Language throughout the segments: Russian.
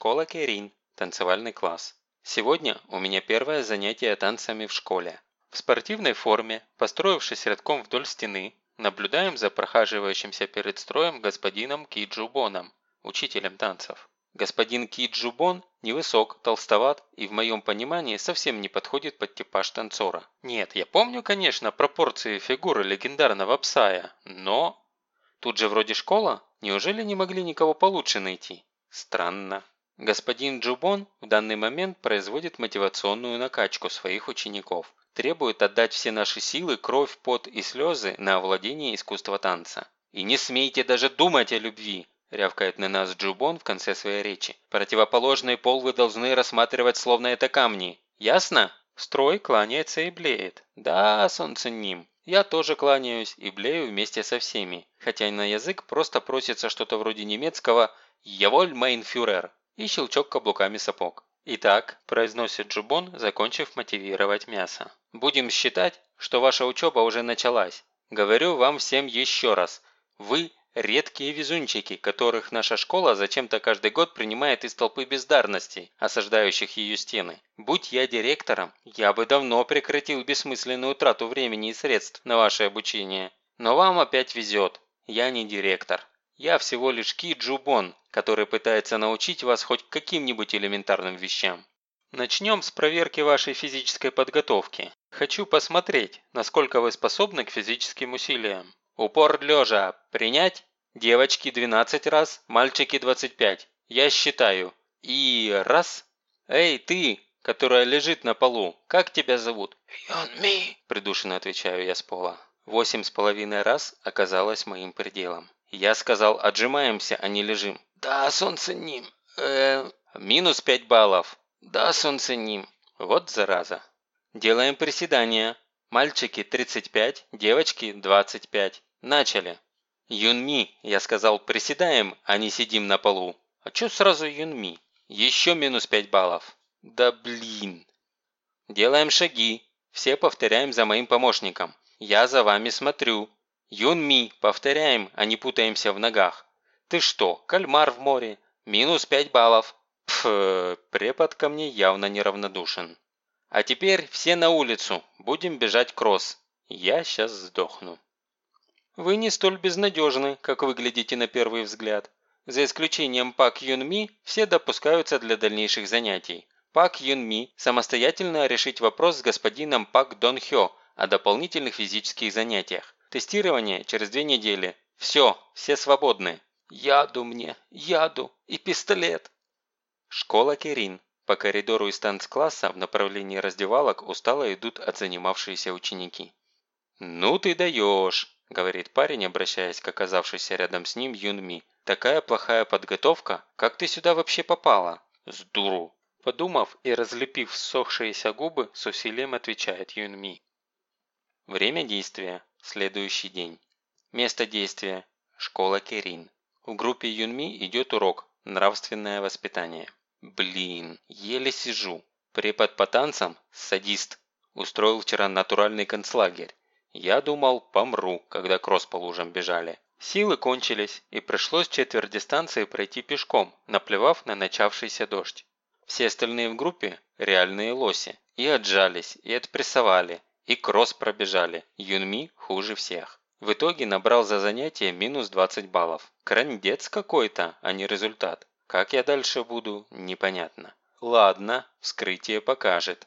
Школа Керин. Танцевальный класс. Сегодня у меня первое занятие танцами в школе. В спортивной форме, построившись рядком вдоль стены, наблюдаем за прохаживающимся перед строем господином Ки Джубоном, учителем танцев. Господин Ки Джубон невысок, толстоват и в моем понимании совсем не подходит под типаж танцора. Нет, я помню, конечно, пропорции фигуры легендарного Псая, но... Тут же вроде школа, неужели не могли никого получше найти? Странно. Господин Джубон в данный момент производит мотивационную накачку своих учеников. Требует отдать все наши силы, кровь, пот и слезы на овладение искусства танца. «И не смейте даже думать о любви!» – рявкает на нас Джубон в конце своей речи. «Противоположный пол вы должны рассматривать словно это камни. Ясно?» Строй кланяется и блеет. «Да, солнце ним. Я тоже кланяюсь и блею вместе со всеми. Хотя на язык просто просится что-то вроде немецкого «Яволь, мейнфюрер!» И щелчок каблуками сапог. «Итак», – произносит Джубон, закончив мотивировать мясо. «Будем считать, что ваша учеба уже началась. Говорю вам всем еще раз. Вы – редкие везунчики, которых наша школа зачем-то каждый год принимает из толпы бездарностей, осаждающих ее стены. Будь я директором, я бы давно прекратил бессмысленную трату времени и средств на ваше обучение. Но вам опять везет. Я не директор. Я всего лишь Ки Джубон, который пытается научить вас хоть каким-нибудь элементарным вещам. Начнем с проверки вашей физической подготовки. Хочу посмотреть, насколько вы способны к физическим усилиям. Упор лежа. Принять? Девочки 12 раз, мальчики 25. Я считаю. И раз. Эй, ты, которая лежит на полу, как тебя зовут? Йон придушенно отвечаю я с пола. Восемь с половиной раз оказалось моим пределом. Я сказал, отжимаемся, а не лежим. Да, солнце ним. Э, Минус пять баллов. да, солнце ним. Вот зараза. Делаем приседания. Мальчики 35, девочки 25. Начали. Юнми, я сказал, приседаем, а не сидим на полу. А чё сразу Юнми? Еще минус 5 баллов. Да блин. Делаем шаги. Все повторяем за моим помощником. Я за вами смотрю. Юнми, повторяем, а не путаемся в ногах. Ты что, кальмар в море? Минус 5 баллов. Пф, препод ко мне явно неравнодушен. А теперь все на улицу, будем бежать кросс. Я сейчас сдохну. Вы не столь безнадежны, как выглядите на первый взгляд. За исключением Пак Юн Ми, все допускаются для дальнейших занятий. Пак Юн Ми самостоятельно решить вопрос с господином Пак Дон Хё о дополнительных физических занятиях. Тестирование через две недели. Все, все свободны. Яду мне, яду и пистолет. Школа Керин. По коридору из танцкласса в направлении раздевалок устало идут отзанимавшиеся ученики. «Ну ты даешь!» – говорит парень, обращаясь к оказавшейся рядом с ним Юнми. «Такая плохая подготовка? Как ты сюда вообще попала?» «С дуру!» Подумав и разлепив ссохшиеся губы, с усилием отвечает Юнми. Время действия. Следующий день. Место действия. Школа Керин. В группе Юнми идет урок «Нравственное воспитание». Блин, еле сижу. Препод по танцам – садист. Устроил вчера натуральный концлагерь. Я думал, помру, когда кросс по лужам бежали. Силы кончились, и пришлось четверть дистанции пройти пешком, наплевав на начавшийся дождь. Все остальные в группе – реальные лоси. И отжались, и отпрессовали, и кросс пробежали. Юнми хуже всех. В итоге набрал за занятие минус 20 баллов. Крандец какой-то, а не результат. Как я дальше буду, непонятно. Ладно, вскрытие покажет.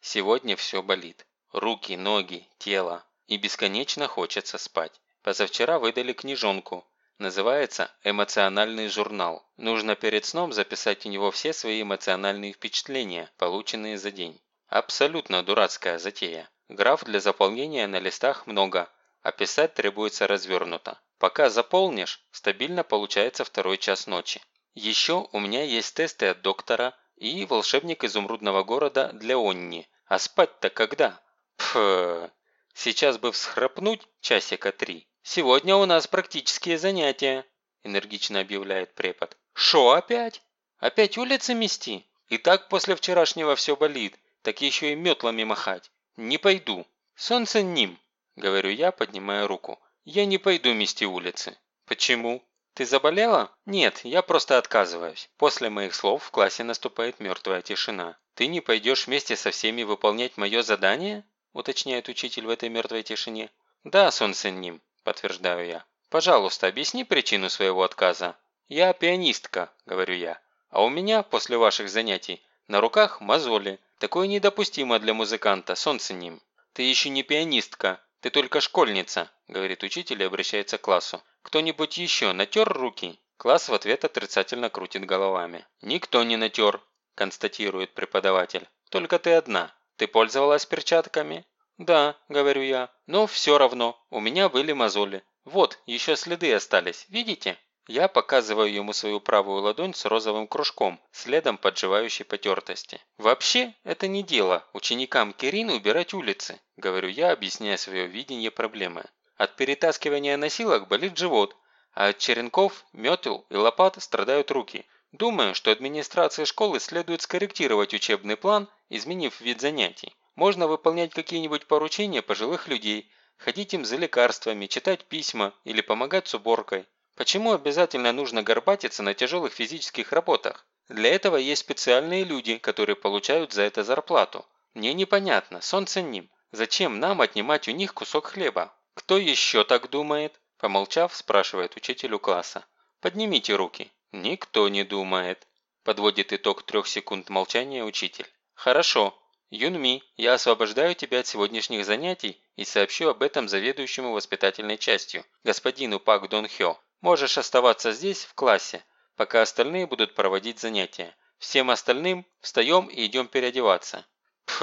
Сегодня все болит. Руки, ноги, тело. И бесконечно хочется спать. Позавчера выдали книжонку. Называется «Эмоциональный журнал». Нужно перед сном записать в него все свои эмоциональные впечатления, полученные за день. Абсолютно дурацкая затея. Граф для заполнения на листах много, а писать требуется развернуто. Пока заполнишь, стабильно получается второй час ночи. Еще у меня есть тесты от доктора и волшебник изумрудного города для Онни. А спать-то когда? Пф, сейчас бы всхрапнуть часика три. Сегодня у нас практические занятия, энергично объявляет препод. Шо опять? Опять улицы мести? И так после вчерашнего все болит, так еще и метлами махать. «Не пойду. Солнце ним», – говорю я, поднимая руку. «Я не пойду мести улицы». «Почему?» «Ты заболела?» «Нет, я просто отказываюсь». После моих слов в классе наступает мертвая тишина. «Ты не пойдешь вместе со всеми выполнять мое задание?» уточняет учитель в этой мертвой тишине. «Да, солнце ним», подтверждаю я. «Пожалуйста, объясни причину своего отказа». «Я пианистка», говорю я. «А у меня, после ваших занятий, на руках мозоли. Такое недопустимо для музыканта, солнце ним». «Ты еще не пианистка, ты только школьница», говорит учитель и обращается к классу. «Кто-нибудь еще натер руки?» Класс в ответ отрицательно крутит головами. «Никто не натер», – констатирует преподаватель. «Только ты одна. Ты пользовалась перчатками?» «Да», – говорю я. «Но все равно. У меня были мозоли. Вот, еще следы остались. Видите?» Я показываю ему свою правую ладонь с розовым кружком, следом подживающей потертости. «Вообще, это не дело ученикам Кирин убирать улицы», – говорю я, объясняя свое видение проблемы. От перетаскивания носилок болит живот, а от черенков, метел и лопат страдают руки. Думаю, что администрации школы следует скорректировать учебный план, изменив вид занятий. Можно выполнять какие-нибудь поручения пожилых людей, ходить им за лекарствами, читать письма или помогать с уборкой. Почему обязательно нужно горбатиться на тяжелых физических работах? Для этого есть специальные люди, которые получают за это зарплату. Мне непонятно, солнце ним. Зачем нам отнимать у них кусок хлеба? Кто еще так думает? Помолчав, спрашивает учитель у класса. Поднимите руки. Никто не думает. Подводит итог трех секунд молчания учитель. Хорошо. Юнми, я освобождаю тебя от сегодняшних занятий и сообщу об этом заведующему воспитательной частью, господину Пак Дон Хё. Можешь оставаться здесь, в классе, пока остальные будут проводить занятия. Всем остальным встаем и идем переодеваться». «Пф,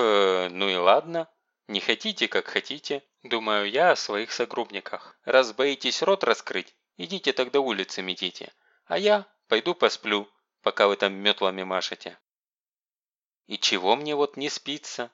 ну и ладно. Не хотите, как хотите. Думаю я о своих согруппниках. Раз боитесь рот раскрыть, идите тогда улицы метите. А я пойду посплю, пока вы там метлами машете». «И чего мне вот не спится?»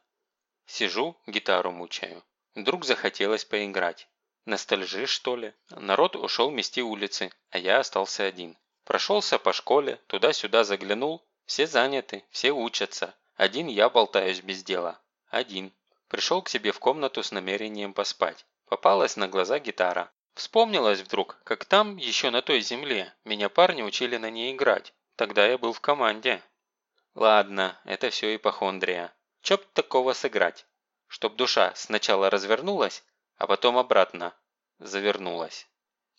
Сижу, гитару мучаю. Вдруг захотелось поиграть. Ностальжи, что ли? Народ ушел мести улицы, а я остался один. Прошелся по школе, туда-сюда заглянул. Все заняты, все учатся. Один я болтаюсь без дела. Один. Пришел к себе в комнату с намерением поспать. Попалась на глаза гитара. Вспомнилось вдруг, как там, еще на той земле, меня парни учили на ней играть. Тогда я был в команде. Ладно, это все ипохондрия. Чё б такого сыграть? Чтоб душа сначала развернулась, а потом обратно завернулась.